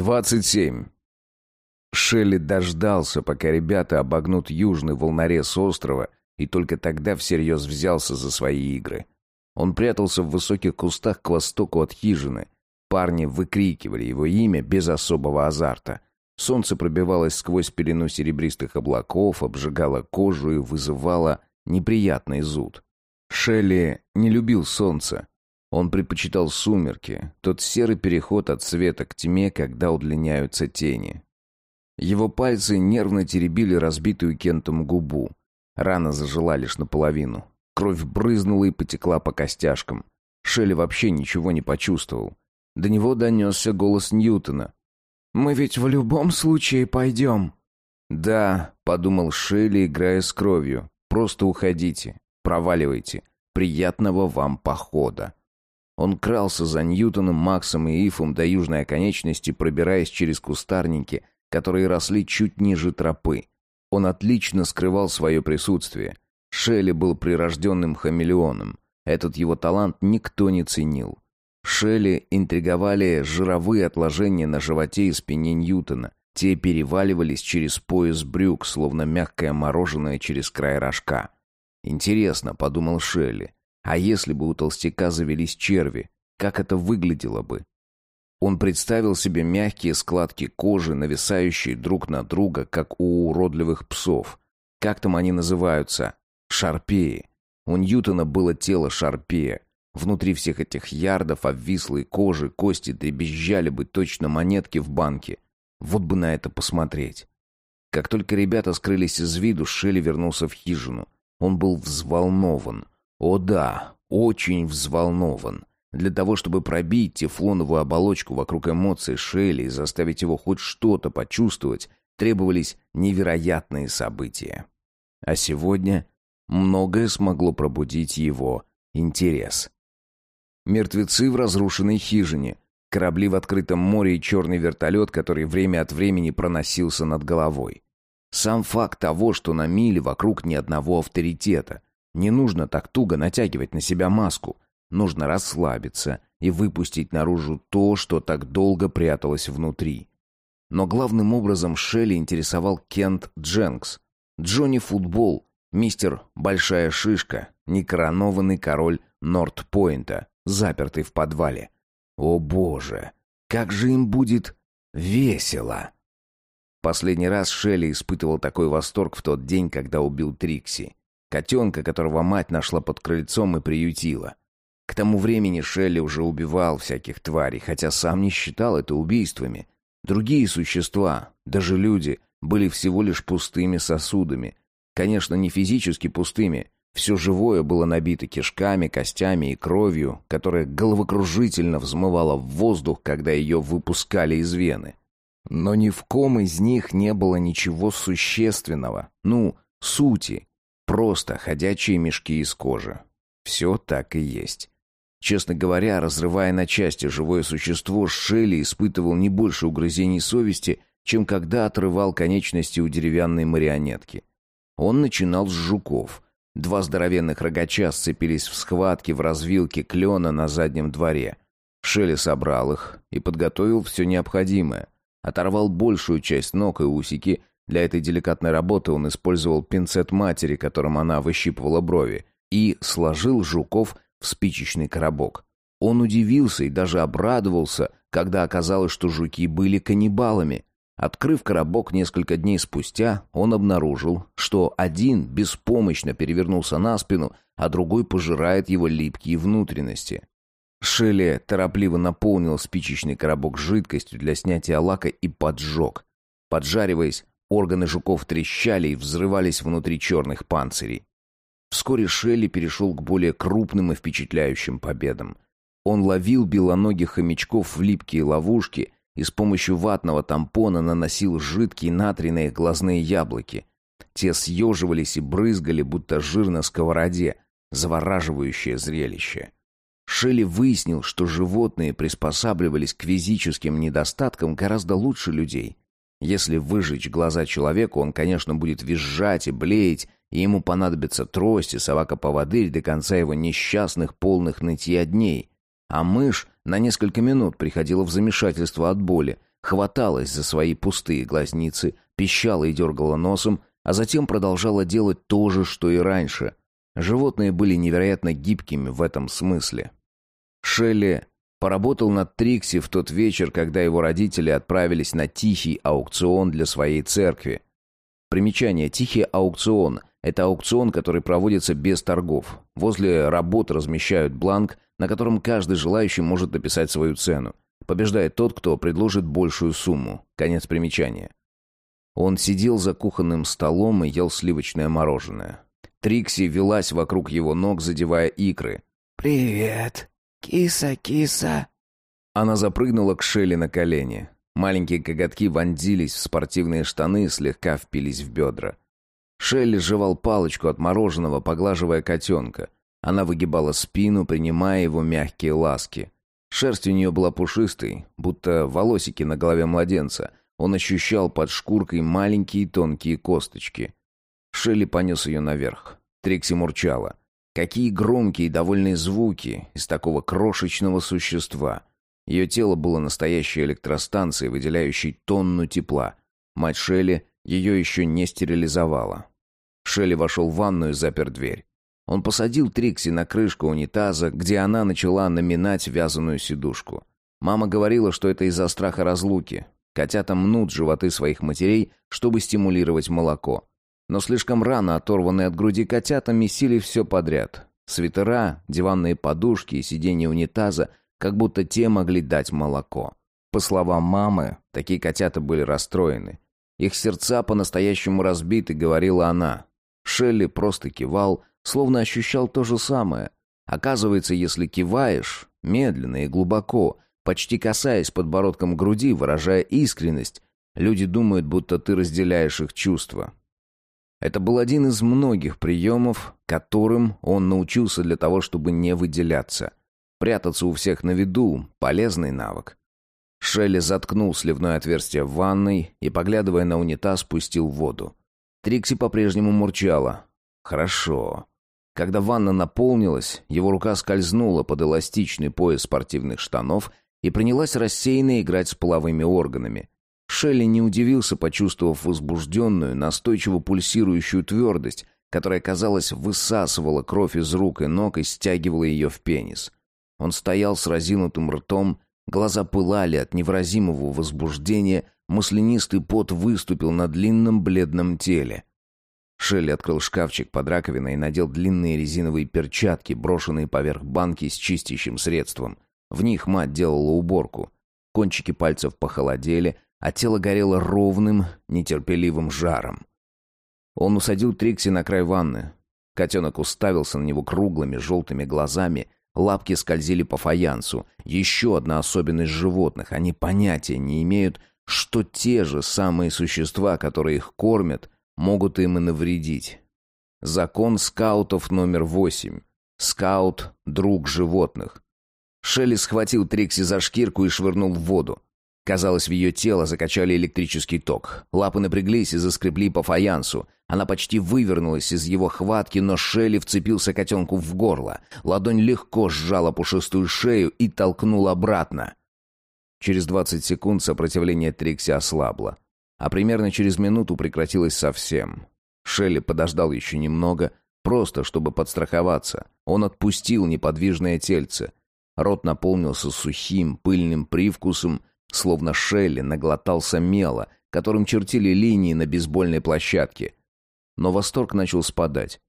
Двадцать семь. Шелли дождался, пока ребята обогнут южный волнорез острова, и только тогда всерьез взялся за свои игры. Он прятался в высоких кустах к востоку от хижины. Парни выкрикивали его имя без особого азарта. Солнце пробивалось сквозь пелену серебристых облаков, обжигало кожу и вызывало неприятный зуд. Шелли не любил солнце. Он предпочитал сумерки, тот серый переход от света к тьме, когда удлиняются тени. Его пальцы нервно теребили разбитую Кентом губу. Рана зажила лишь наполовину. Кровь брызнула и потекла по костяшкам. Шелли вообще ничего не почувствовал. До него донесся голос Ньютона. «Мы ведь в любом случае пойдем». «Да», — подумал Шелли, играя с кровью. «Просто уходите. Проваливайте. Приятного вам похода». Он крался за Ньютоном, Максом и Ифом до южной оконечности, пробираясь через кустарники, которые росли чуть ниже тропы. Он отлично скрывал свое присутствие. Шелли был прирожденным хамелеоном. Этот его талант никто не ценил. Шелли интриговали жировые отложения на животе и спине Ньютона. Те переваливались через пояс брюк, словно мягкое мороженое через край рожка. «Интересно», — подумал Шелли, а если бы у толстяка завелись черви, как это выглядело бы? Он представил себе мягкие складки кожи, нависающие друг на друга, как у уродливых псов. Как там они называются? Шарпеи. У Ньютона было тело шарпея. Внутри всех этих ярдов обвислой кожи кости дребезжали бы точно монетки в банке. Вот бы на это посмотреть. Как только ребята скрылись из виду, Шелли вернулся в хижину. Он был взволнован. О да, очень взволнован. Для того, чтобы пробить тефлоновую оболочку вокруг эмоций Шелли и заставить его хоть что-то почувствовать, требовались невероятные события. А сегодня многое смогло пробудить его интерес. Мертвецы в разрушенной хижине, корабли в открытом море и черный вертолет, который время от времени проносился над головой. Сам факт того, что на миле вокруг ни одного авторитета, не нужно так туго натягивать на себя маску. Нужно расслабиться и выпустить наружу то, что так долго пряталось внутри. Но главным образом Шелли интересовал Кент Дженкс. Джонни Футбол, мистер Большая Шишка, некоронованный король Норт-Пойнта, запертый в подвале. О боже, как же им будет весело! Последний раз Шелли испытывал такой восторг в тот день, когда убил Трикси. Котенка, которого мать нашла под крыльцом и приютила. К тому времени Шелли уже убивал всяких тварей, хотя сам не считал это убийствами. Другие существа, даже люди, были всего лишь пустыми сосудами. Конечно, не физически пустыми. Все живое было набито кишками, костями и кровью, которая головокружительно взмывала в воздух, когда ее выпускали из вены. Но ни в ком из них не было ничего существенного, ну, сути, Просто ходячие мешки из кожи. Все так и есть. Честно говоря, разрывая на части живое существо, Шелли испытывал не больше угрызений совести, чем когда отрывал конечности у деревянной марионетки. Он начинал с жуков. Два здоровенных рогача сцепились в схватке в развилке клена на заднем дворе. Шелли собрал их и подготовил все необходимое. Оторвал большую часть ног и усики, для этой деликатной работы он использовал пинцет матери, которым она выщипывала брови, и сложил жуков в спичечный коробок. Он удивился и даже обрадовался, когда оказалось, что жуки были каннибалами. Открыв коробок несколько дней спустя, он обнаружил, что один беспомощно перевернулся на спину, а другой пожирает его липкие внутренности. Шелли торопливо наполнил спичечный коробок жидкостью для снятия лака и поджег. Поджариваясь, Органы жуков трещали и взрывались внутри черных панцирей. Вскоре Шелли перешел к более крупным и впечатляющим победам. Он ловил белоногих хомячков в липкие ловушки и с помощью ватного тампона наносил жидкие натрий на их глазные яблоки. Те съеживались и брызгали, будто жир на сковороде, завораживающее зрелище. Шелли выяснил, что животные приспосабливались к физическим недостаткам гораздо лучше людей. Если выжечь глаза человеку, он, конечно, будет визжать и блеять, и ему понадобится трость и собака-поводырь до конца его несчастных полных нытья дней. А мышь на несколько минут приходила в замешательство от боли, хваталась за свои пустые глазницы, пищала и дергала носом, а затем продолжала делать то же, что и раньше. Животные были невероятно гибкими в этом смысле. Шелли поработал над Трикси в тот вечер, когда его родители отправились на тихий аукцион для своей церкви. Примечание «Тихий аукцион» — это аукцион, который проводится без торгов. Возле работ размещают бланк, на котором каждый желающий может написать свою цену. Побеждает тот, кто предложит большую сумму. Конец примечания. Он сидел за кухонным столом и ел сливочное мороженое. Трикси велась вокруг его ног, задевая икры. «Привет, киса-киса». Она запрыгнула к Шелли на колени. Маленькие коготки вонзились в спортивные штаны и слегка впились в бедра. Шелли жевал палочку от мороженого, поглаживая котенка. Она выгибала спину, принимая его мягкие ласки. Шерсть у нее была пушистой, будто волосики на голове младенца. Он ощущал под шкуркой маленькие тонкие косточки. Шелли понес ее наверх. Трикси мурчала. Какие громкие и довольные звуки из такого крошечного существа. Ее тело было настоящей электростанцией, выделяющей тонну тепла. Мать Шелли ее еще не стерилизовала. Шелли вошел в ванную и запер дверь. Он посадил Трикси на крышку унитаза, где она начала наминать вязаную сидушку. Мама говорила, что это из-за страха разлуки. Котята мнут животы своих матерей, чтобы стимулировать молоко. Но слишком рано оторванные от груди котята месили все подряд. Свитера, диванные подушки и сиденье унитаза, как будто те могли дать молоко. По словам мамы, такие котята были расстроены. Их сердца по-настоящему разбиты, говорила она. Шелли просто кивал, словно ощущал то же самое. Оказывается, если киваешь, медленно и глубоко, почти касаясь подбородком груди, выражая искренность, люди думают, будто ты разделяешь их чувства. Это был один из многих приемов, которым он научился для того, чтобы не выделяться. Прятаться у всех на виду – полезный навык. Шелли заткнул сливное отверстие в ванной и, поглядывая на унитаз, спустил воду. Трикси по-прежнему мурчала. «Хорошо». Когда ванна наполнилась, его рука скользнула под эластичный пояс спортивных штанов и принялась рассеянно играть с половыми органами. Шелли не удивился, почувствовав возбужденную, настойчиво пульсирующую твердость, которая, казалось, высасывала кровь из рук и ног и стягивала ее в пенис. Он стоял с разинутым ртом, глаза пылали от невыразимого возбуждения, маслянистый пот выступил на длинном бледном теле. Шелли открыл шкафчик под раковиной и надел длинные резиновые перчатки, брошенные поверх банки с чистящим средством — в них мать делала уборку. Кончики пальцев похолодели, а тело горело ровным, нетерпеливым жаром. Он усадил Трикси на край ванны. Котенок уставился на него круглыми желтыми глазами, лапки скользили по фаянсу. Еще одна особенность животных. Они понятия не имеют, что те же самые существа, которые их кормят, могут им и навредить. Закон скаутов номер восемь. Скаут — друг животных. Шелли схватил Трикси за шкирку и швырнул в воду. Казалось, в ее тело закачали электрический ток. Лапы напряглись и заскребли по фаянсу. Она почти вывернулась из его хватки, но Шелли вцепился котенку в горло. Ладонь легко сжала пушистую шею и толкнул обратно. Через двадцать секунд сопротивление Трикси ослабло. А примерно через минуту прекратилось совсем. Шелли подождал еще немного, просто чтобы подстраховаться. Он отпустил неподвижное тельце — Рот наполнился сухим, пыльным привкусом, словно Шелли наглотался мела, которым чертили линии на бейсбольной площадке. Но восторг начал спадать.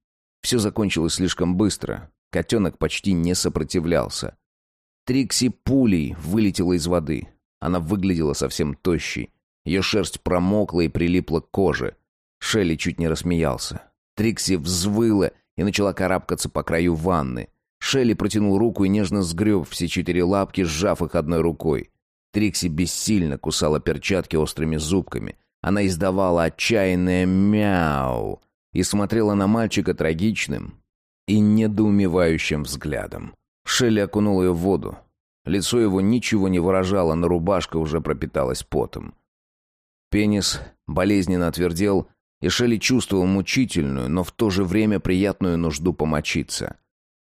Все закончилось слишком быстро. Котенок почти не сопротивлялся. Трикси пулей вылетела из воды. Она выглядела совсем тощей. Ее шерсть промокла и прилипла к коже. Шелли чуть не рассмеялся. Трикси взвыла и начала карабкаться по краю ванны. Шелли протянул руку и нежно сгреб все четыре лапки, сжав их одной рукой. Трикси бессильно кусала перчатки острыми зубками. Она издавала отчаянное «мяу» и смотрела на мальчика трагичным и недоумевающим взглядом. Шелли окунул ее в воду. Лицо его ничего не выражало, но рубашка уже пропиталась потом. Пенис болезненно отвердел, и Шелли чувствовал мучительную, но в то же время приятную нужду помочиться.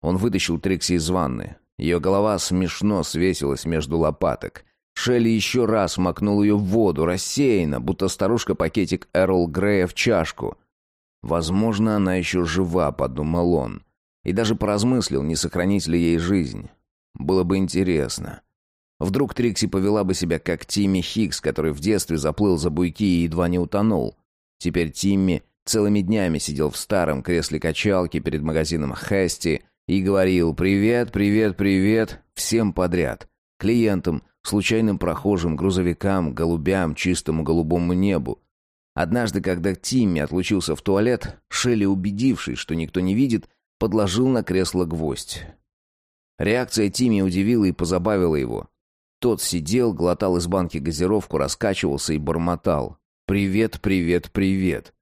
Он вытащил Трикси из ванны. Ее голова смешно свесилась между лопаток. Шелли еще раз макнул ее в воду, рассеянно, будто старушка пакетик Эрл Грея в чашку. «Возможно, она еще жива», — подумал он. И даже поразмыслил, не сохранить ли ей жизнь. Было бы интересно. Вдруг Трикси повела бы себя как Тимми Хикс, который в детстве заплыл за буйки и едва не утонул. Теперь Тимми целыми днями сидел в старом кресле качалки перед магазином Хэсти и говорил «Привет, привет, привет» всем подряд. Клиентам, случайным прохожим, грузовикам, голубям, чистому голубому небу. Однажды, когда Тимми отлучился в туалет, Шелли, убедившись, что никто не видит, подложил на кресло гвоздь. Реакция Тимми удивила и позабавила его. Тот сидел, глотал из банки газировку, раскачивался и бормотал. «Привет, привет, привет!»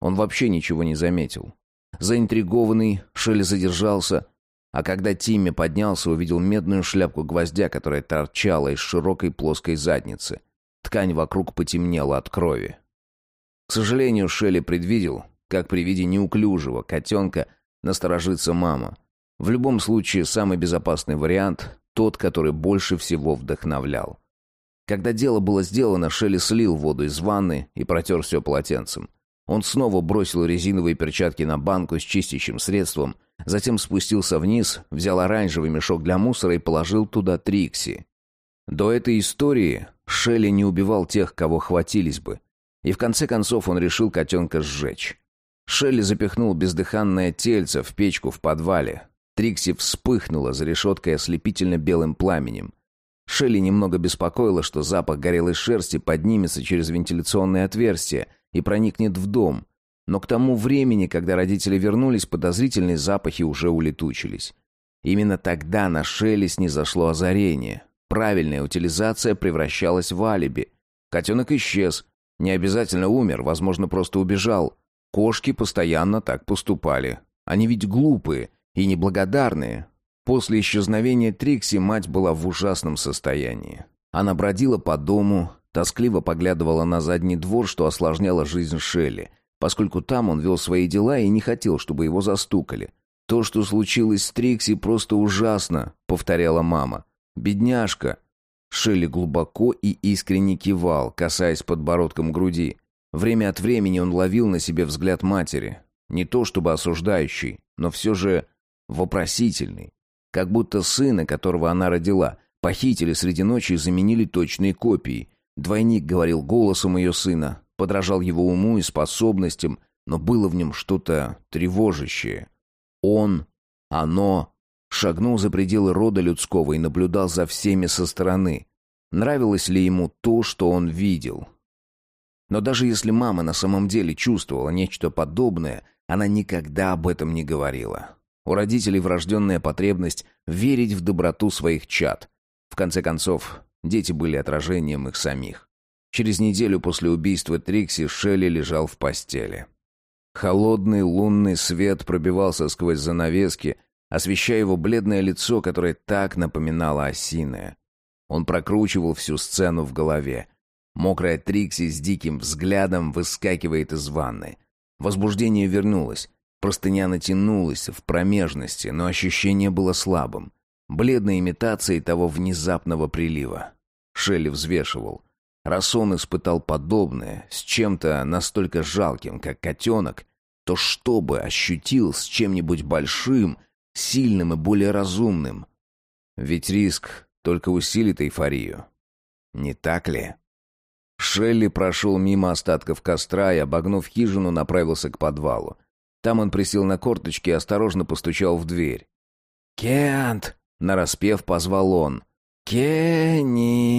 Он вообще ничего не заметил. Заинтригованный, Шелли задержался, а когда Тимми поднялся, увидел медную шляпку гвоздя, которая торчала из широкой плоской задницы. Ткань вокруг потемнела от крови. К сожалению, Шелли предвидел, как при виде неуклюжего котенка насторожится мама. В любом случае, самый безопасный вариант — тот, который больше всего вдохновлял. Когда дело было сделано, Шелли слил воду из ванны и протер все полотенцем. Он снова бросил резиновые перчатки на банку с чистящим средством, затем спустился вниз, взял оранжевый мешок для мусора и положил туда Трикси. До этой истории Шелли не убивал тех, кого хватились бы. И в конце концов он решил котенка сжечь. Шелли запихнул бездыханное тельце в печку в подвале. Трикси вспыхнула за решеткой ослепительно белым пламенем. Шелли немного беспокоило, что запах горелой шерсти поднимется через вентиляционное отверстие – и проникнет в дом. Но к тому времени, когда родители вернулись, подозрительные запахи уже улетучились. Именно тогда на Шелли снизошло озарение. Правильная утилизация превращалась в алиби. Котенок исчез. Не обязательно умер, возможно, просто убежал. Кошки постоянно так поступали. Они ведь глупые и неблагодарные. После исчезновения Трикси мать была в ужасном состоянии. Она бродила по дому, Тоскливо поглядывала на задний двор, что осложняло жизнь Шелли, поскольку там он вел свои дела и не хотел, чтобы его застукали. «То, что случилось с Трикси, просто ужасно», — повторяла мама. «Бедняжка». Шелли глубоко и искренне кивал, касаясь подбородком груди. Время от времени он ловил на себе взгляд матери. Не то чтобы осуждающий, но все же вопросительный. Как будто сына, которого она родила, похитили среди ночи и заменили точные копии. Двойник говорил голосом ее сына, подражал его уму и способностям, но было в нем что-то тревожащее. Он, оно, шагнул за пределы рода людского и наблюдал за всеми со стороны. Нравилось ли ему то, что он видел? Но даже если мама на самом деле чувствовала нечто подобное, она никогда об этом не говорила. У родителей врожденная потребность верить в доброту своих чад. В конце концов, Дети были отражением их самих. Через неделю после убийства Трикси Шелли лежал в постели. Холодный лунный свет пробивался сквозь занавески, освещая его бледное лицо, которое так напоминало осиное. Он прокручивал всю сцену в голове. Мокрая Трикси с диким взглядом выскакивает из ванны. Возбуждение вернулось. Простыня натянулась в промежности, но ощущение было слабым бледной имитацией того внезапного прилива. Шелли взвешивал. Раз он испытал подобное с чем-то настолько жалким, как котенок, то что бы ощутил с чем-нибудь большим, сильным и более разумным? Ведь риск только усилит эйфорию. Не так ли? Шелли прошел мимо остатков костра и, обогнув хижину, направился к подвалу. Там он присел на корточки и осторожно постучал в дверь. «Кент!» Нараспев позвал он. «Кенни!»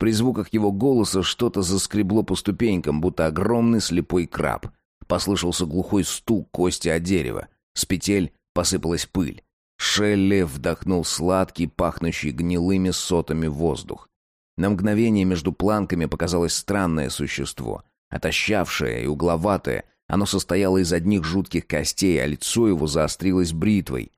При звуках его голоса что-то заскребло по ступенькам, будто огромный слепой краб. Послышался глухой стук кости о дерево. С петель посыпалась пыль. Шелли вдохнул сладкий, пахнущий гнилыми сотами воздух. На мгновение между планками показалось странное существо. Отощавшее и угловатое, оно состояло из одних жутких костей, а лицо его заострилось бритвой.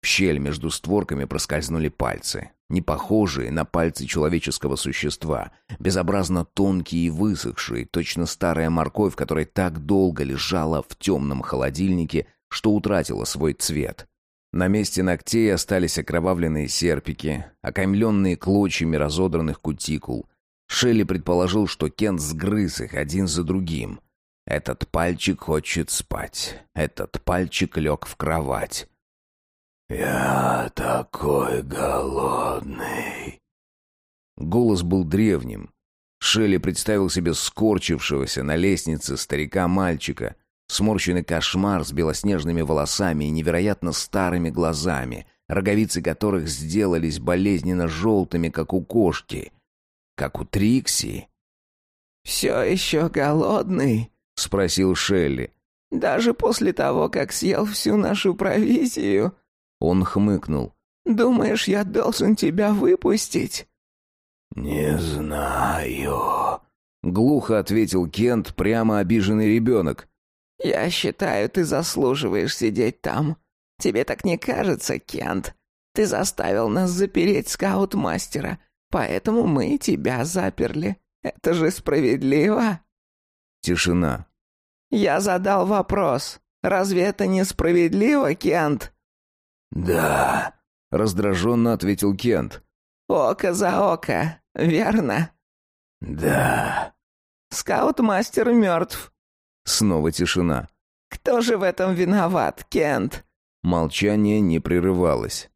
В щель между створками проскользнули пальцы, не похожие на пальцы человеческого существа, безобразно тонкие и высохшие, точно старая морковь, которая так долго лежала в темном холодильнике, что утратила свой цвет. На месте ногтей остались окровавленные серпики, окаймленные клочьями разодранных кутикул. Шелли предположил, что Кент сгрыз их один за другим. Этот пальчик хочет спать. Этот пальчик лег в кровать. «Я такой голодный!» Голос был древним. Шелли представил себе скорчившегося на лестнице старика-мальчика, сморщенный кошмар с белоснежными волосами и невероятно старыми глазами, роговицы которых сделались болезненно желтыми, как у кошки, как у Трикси. «Все еще голодный?» — спросил Шелли. «Даже после того, как съел всю нашу провизию?» Он хмыкнул. «Думаешь, я должен тебя выпустить?» «Не знаю», — глухо ответил Кент, прямо обиженный ребенок. «Я считаю, ты заслуживаешь сидеть там. Тебе так не кажется, Кент? Ты заставил нас запереть скаут-мастера, поэтому мы тебя заперли. Это же справедливо?» Тишина. «Я задал вопрос. Разве это несправедливо, Кент?» «Да», — раздраженно ответил Кент. «Око за око, верно?» «Да». «Скаут-мастер мертв». Снова тишина. «Кто же в этом виноват, Кент?» Молчание не прерывалось.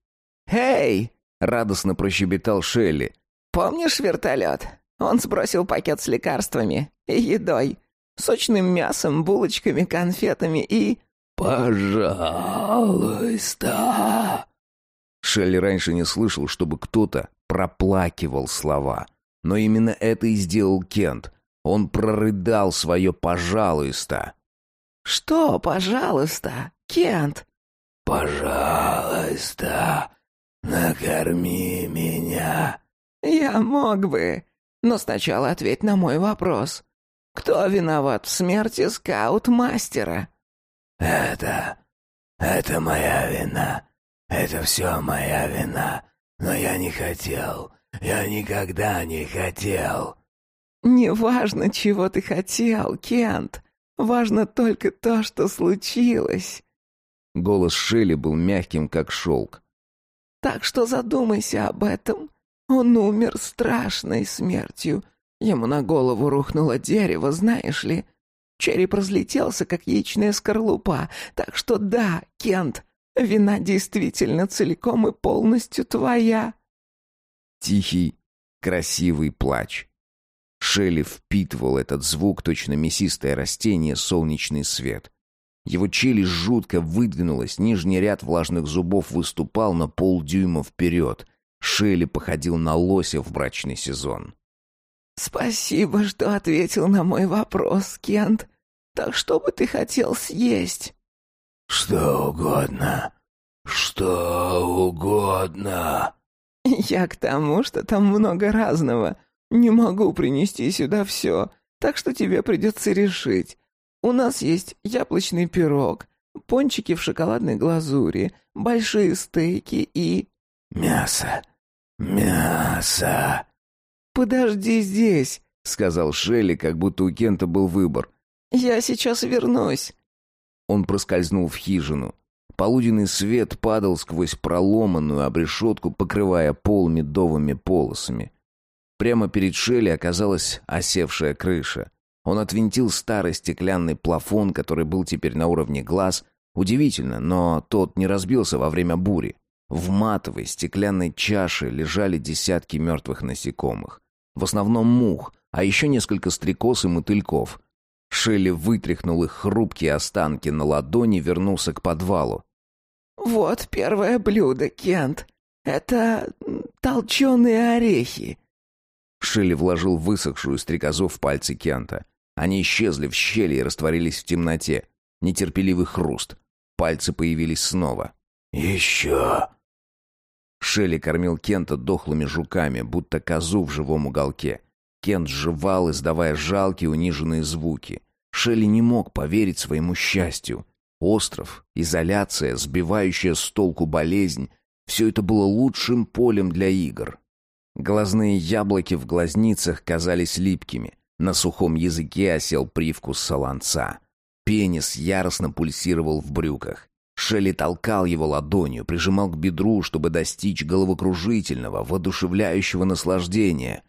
«Эй!» — радостно прощебетал Шелли. «Помнишь вертолет? Он сбросил пакет с лекарствами и едой сочным мясом, булочками, конфетами и...» «Пожалуйста!» Шелли раньше не слышал, чтобы кто-то проплакивал слова. Но именно это и сделал Кент. Он прорыдал свое «пожалуйста». «Что «пожалуйста», Кент?» «Пожалуйста, накорми меня». «Я мог бы, но сначала ответь на мой вопрос. Кто виноват в смерти скаут-мастера?» «Это... это моя вина. Это все моя вина. Но я не хотел. Я никогда не хотел». «Не важно, чего ты хотел, Кент. Важно только то, что случилось». Голос Шелли был мягким, как шелк. «Так что задумайся об этом. Он умер страшной смертью, Ему на голову рухнуло дерево, знаешь ли. Череп разлетелся, как яичная скорлупа. Так что да, Кент, вина действительно целиком и полностью твоя. Тихий, красивый плач. Шелли впитывал этот звук, точно мясистое растение, солнечный свет. Его челюсть жутко выдвинулась, нижний ряд влажных зубов выступал на полдюйма вперед. Шелли походил на лося в брачный сезон. «Спасибо, что ответил на мой вопрос, Кент. Так что бы ты хотел съесть?» «Что угодно. Что угодно». «Я к тому, что там много разного. Не могу принести сюда все, так что тебе придется решить. У нас есть яблочный пирог, пончики в шоколадной глазури, большие стейки и...» «Мясо. Мясо». «Подожди здесь», — сказал Шелли, как будто у Кента был выбор. «Я сейчас вернусь». Он проскользнул в хижину. Полуденный свет падал сквозь проломанную обрешетку, покрывая пол медовыми полосами. Прямо перед Шелли оказалась осевшая крыша. Он отвинтил старый стеклянный плафон, который был теперь на уровне глаз. Удивительно, но тот не разбился во время бури. В матовой стеклянной чаше лежали десятки мертвых насекомых. В основном мух, а еще несколько стрекоз и мотыльков. Шелли вытряхнул их хрупкие останки на ладони и вернулся к подвалу. «Вот первое блюдо, Кент. Это толченые орехи». Шелли вложил высохшую стрекозу в пальцы Кента. Они исчезли в щели и растворились в темноте. Нетерпеливый хруст. Пальцы появились снова. «Еще!» Шелли кормил Кента дохлыми жуками, будто козу в живом уголке. Кент жевал, издавая жалкие униженные звуки. Шелли не мог поверить своему счастью. Остров, изоляция, сбивающая с толку болезнь — все это было лучшим полем для игр. Глазные яблоки в глазницах казались липкими. На сухом языке осел привкус солонца. Пенис яростно пульсировал в брюках. Шелли толкал его ладонью, прижимал к бедру, чтобы достичь головокружительного, воодушевляющего наслаждения.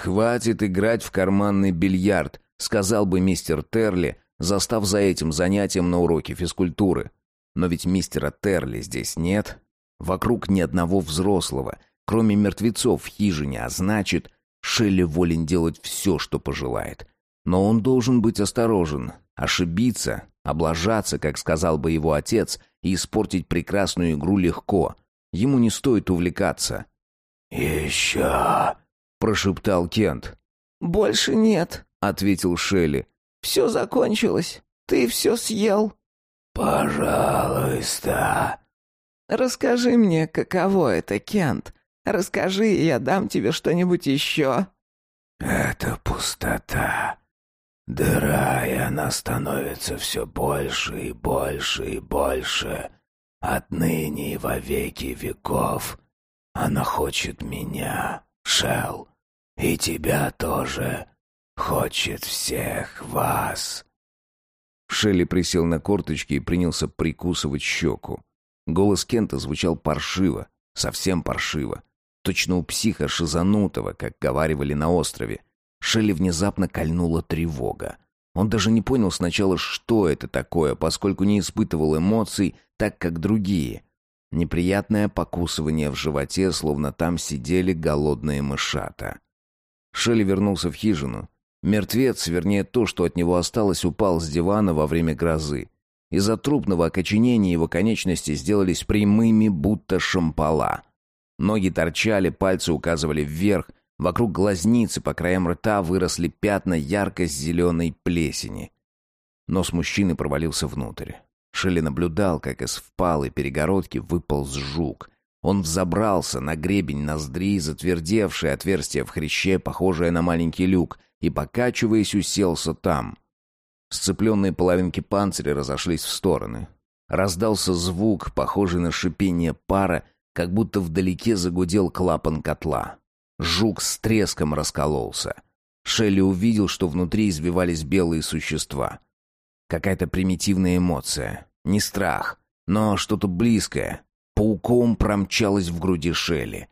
«Хватит играть в карманный бильярд», — сказал бы мистер Терли, застав за этим занятием на уроке физкультуры. Но ведь мистера Терли здесь нет. Вокруг ни одного взрослого, кроме мертвецов в хижине, а значит, Шелли волен делать все, что пожелает. Но он должен быть осторожен, ошибиться, облажаться, как сказал бы его отец, и испортить прекрасную игру легко. Ему не стоит увлекаться. «Еще!» — прошептал Кент. «Больше нет», — ответил Шелли. «Все закончилось. Ты все съел». «Пожалуйста». «Расскажи мне, каково это, Кент. Расскажи, и я дам тебе что-нибудь еще». «Это пустота. Дыра, и она становится все больше и больше и больше. Отныне и во веки веков. Она хочет меня, Шел, и тебя тоже. Хочет всех вас». Шелли присел на корточки и принялся прикусывать щеку. Голос Кента звучал паршиво, совсем паршиво. Точно у психа шизанутого, как говаривали на острове. Шелли внезапно кольнула тревога. Он даже не понял сначала, что это такое, поскольку не испытывал эмоций, так как другие. Неприятное покусывание в животе, словно там сидели голодные мышата. Шелли вернулся в хижину. Мертвец, вернее то, что от него осталось, упал с дивана во время грозы. Из-за трупного окоченения его конечности сделались прямыми, будто шампала. Ноги торчали, пальцы указывали вверх, вокруг глазницы по краям рта выросли пятна ярко-зеленой плесени. Нос мужчины провалился внутрь. Шелли наблюдал, как из впалой перегородки выполз жук. Он взобрался на гребень ноздри, затвердевшее отверстие в хряще, похожее на маленький люк, и, покачиваясь, уселся там. Сцепленные половинки панциря разошлись в стороны. Раздался звук, похожий на шипение пара, как будто вдалеке загудел клапан котла. Жук с треском раскололся. Шелли увидел, что внутри избивались белые существа. Какая-то примитивная эмоция. Не страх, но что-то близкое. Пауком промчалось в груди Шелли.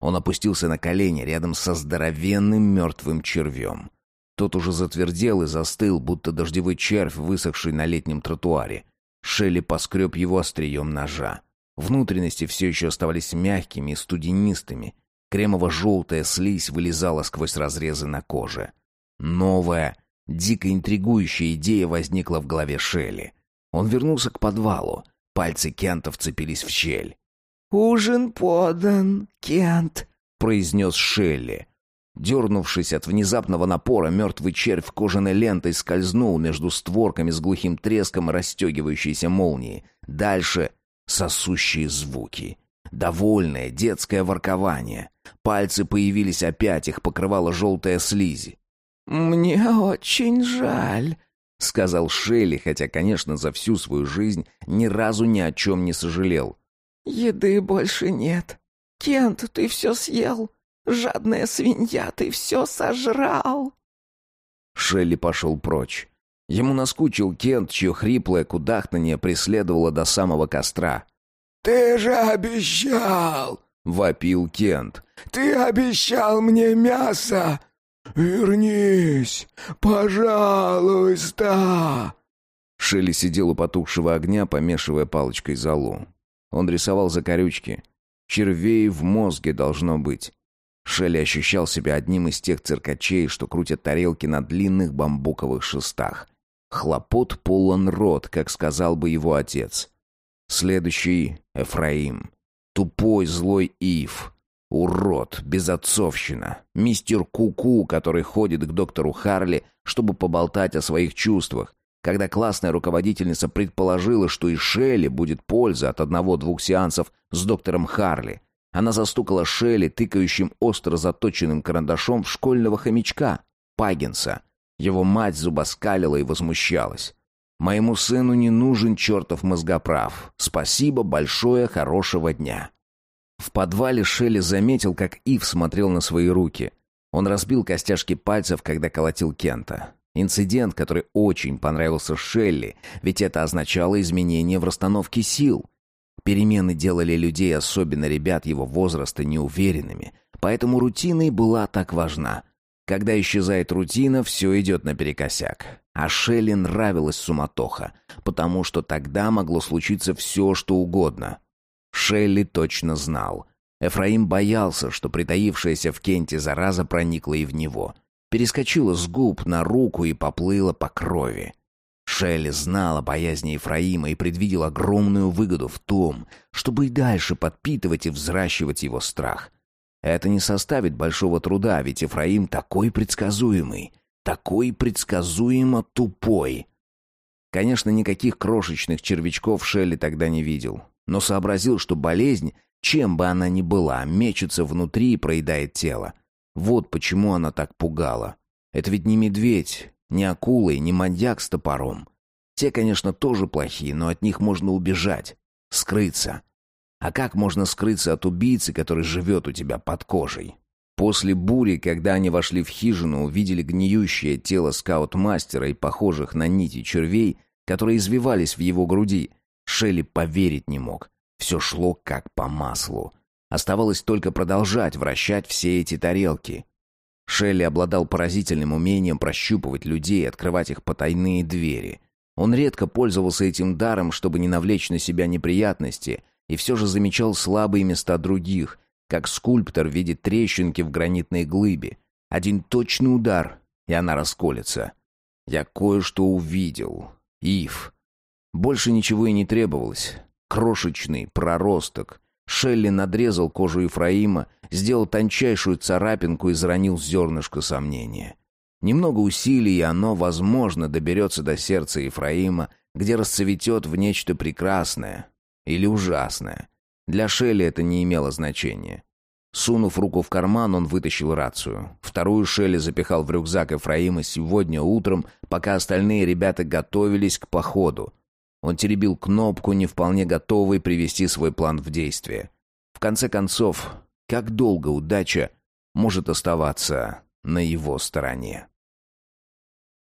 Он опустился на колени рядом со здоровенным мертвым червем. Тот уже затвердел и застыл, будто дождевой червь, высохший на летнем тротуаре. Шелли поскреб его острием ножа. Внутренности все еще оставались мягкими и студенистыми. Кремово-желтая слизь вылезала сквозь разрезы на коже. Новая, дико интригующая идея возникла в голове Шелли. Он вернулся к подвалу. Пальцы Кента вцепились в щель. «Ужин подан, Кент», — произнес Шелли. Дернувшись от внезапного напора, мертвый червь кожаной лентой скользнул между створками с глухим треском расстегивающейся молнии. Дальше сосущие звуки. Довольное детское воркование. Пальцы появились опять, их покрывала желтая слизи. «Мне очень жаль», — сказал Шелли, хотя, конечно, за всю свою жизнь ни разу ни о чем не сожалел. «Еды больше нет. Кент, ты все съел. Жадная свинья, ты все сожрал». Шелли пошел прочь. Ему наскучил Кент, чье хриплое кудахтанье преследовало до самого костра. «Ты же обещал!» — вопил Кент. «Ты обещал мне мясо! Вернись, пожалуйста!» Шелли сидел у потухшего огня, помешивая палочкой золу. Он рисовал закорючки. Червей в мозге должно быть. Шелли ощущал себя одним из тех циркачей, что крутят тарелки на длинных бамбуковых шестах. Хлопот полон рот, как сказал бы его отец. Следующий — Эфраим. Тупой злой Ив. Урод, безотцовщина. Мистер Куку, -ку, который ходит к доктору Харли, чтобы поболтать о своих чувствах. Когда классная руководительница предположила, что и Шелли будет польза от одного-двух сеансов с доктором Харли, она застукала Шелли, тыкающим остро заточенным карандашом в школьного хомячка, Пагинса. Его мать зубоскалила и возмущалась. «Моему сыну не нужен чертов мозгоправ. Спасибо большое, хорошего дня». В подвале Шелли заметил, как Ив смотрел на свои руки. Он разбил костяшки пальцев, когда колотил Кента. Инцидент, который очень понравился Шелли, ведь это означало изменение в расстановке сил. Перемены делали людей, особенно ребят его возраста, неуверенными, поэтому рутина и была так важна. Когда исчезает рутина, все идет наперекосяк. А Шелли нравилась суматоха, потому что тогда могло случиться все, что угодно. Шелли точно знал. Эфраим боялся, что притаившаяся в Кенте зараза проникла и в него — перескочила с губ на руку и поплыла по крови. Шелли знала боязни Ефраима и предвидел огромную выгоду в том, чтобы и дальше подпитывать и взращивать его страх. Это не составит большого труда, ведь Ефраим такой предсказуемый, такой предсказуемо тупой. Конечно, никаких крошечных червячков Шелли тогда не видел, но сообразил, что болезнь, чем бы она ни была, мечется внутри и проедает тело. Вот почему она так пугала. Это ведь не медведь, не акула и не маньяк с топором. Те, конечно, тоже плохие, но от них можно убежать, скрыться. А как можно скрыться от убийцы, который живет у тебя под кожей? После бури, когда они вошли в хижину, увидели гниющее тело скаут-мастера и похожих на нити червей, которые извивались в его груди, Шелли поверить не мог. Все шло как по маслу. Оставалось только продолжать вращать все эти тарелки. Шелли обладал поразительным умением прощупывать людей и открывать их потайные двери. Он редко пользовался этим даром, чтобы не навлечь на себя неприятности, и все же замечал слабые места других, как скульптор видит трещинки в гранитной глыбе. Один точный удар, и она расколется. Я кое-что увидел. Ив. Больше ничего и не требовалось. Крошечный проросток — Шелли надрезал кожу Ефраима, сделал тончайшую царапинку и заронил зернышко сомнения. Немного усилий, и оно, возможно, доберется до сердца Ефраима, где расцветет в нечто прекрасное или ужасное. Для Шелли это не имело значения. Сунув руку в карман, он вытащил рацию. Вторую Шелли запихал в рюкзак Ефраима сегодня утром, пока остальные ребята готовились к походу. Он теребил кнопку, не вполне готовый привести свой план в действие. В конце концов, как долго удача может оставаться на его стороне?